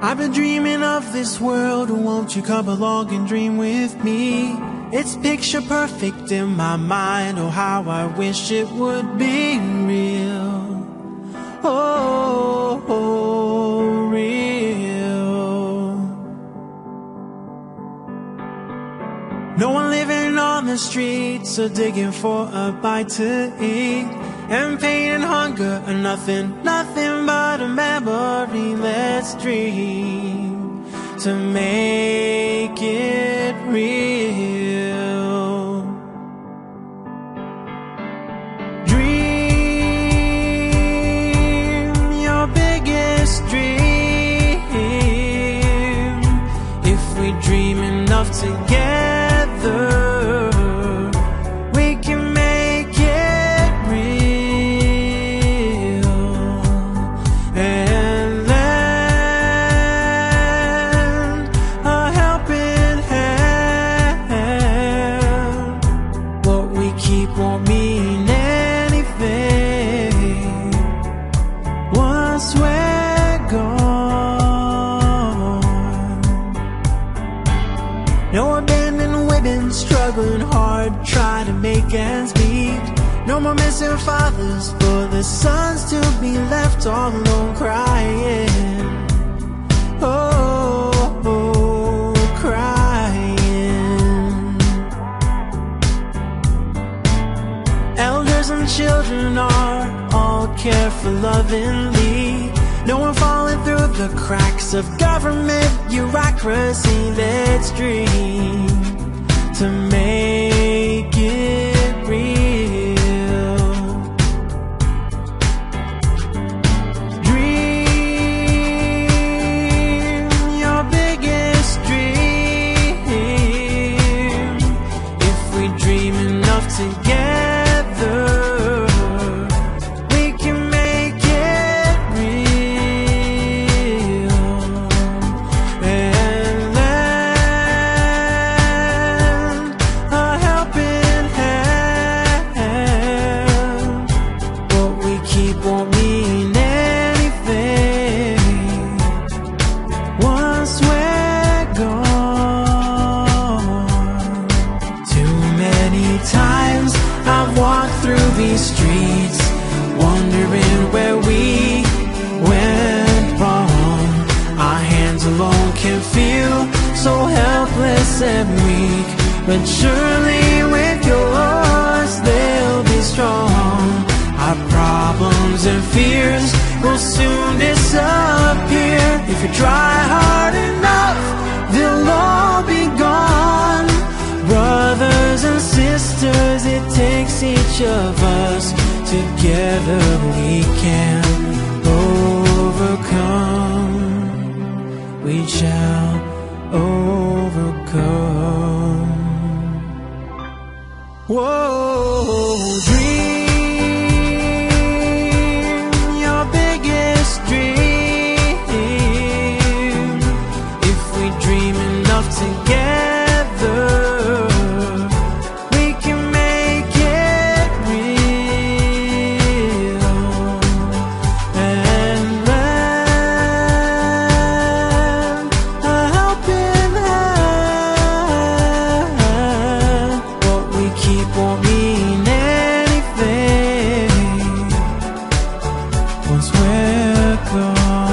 I've been dreaming of this world, won't you come along and dream with me? It's picture perfect in my mind, oh how I wish it would be real. Oh, oh real. No one living on the streets or digging for a bite to eat. And pain nothing, nothing but a memory. Let's dream to make it real. No abandoned women struggling hard, trying to make ends meet. No more missing fathers for the sons to be left all alone crying. Oh, oh, crying. Elders and children are all cared for lovingly. No one falling through the cracks of government bureaucracy. Let's dream to make these streets, wondering where we went wrong. Our hands alone can feel so helpless and weak, but surely with yours they'll be strong. Our problems and fears will soon disappear if you try hard enough. Each of us. Together we can overcome. We shall overcome. Whoa, thought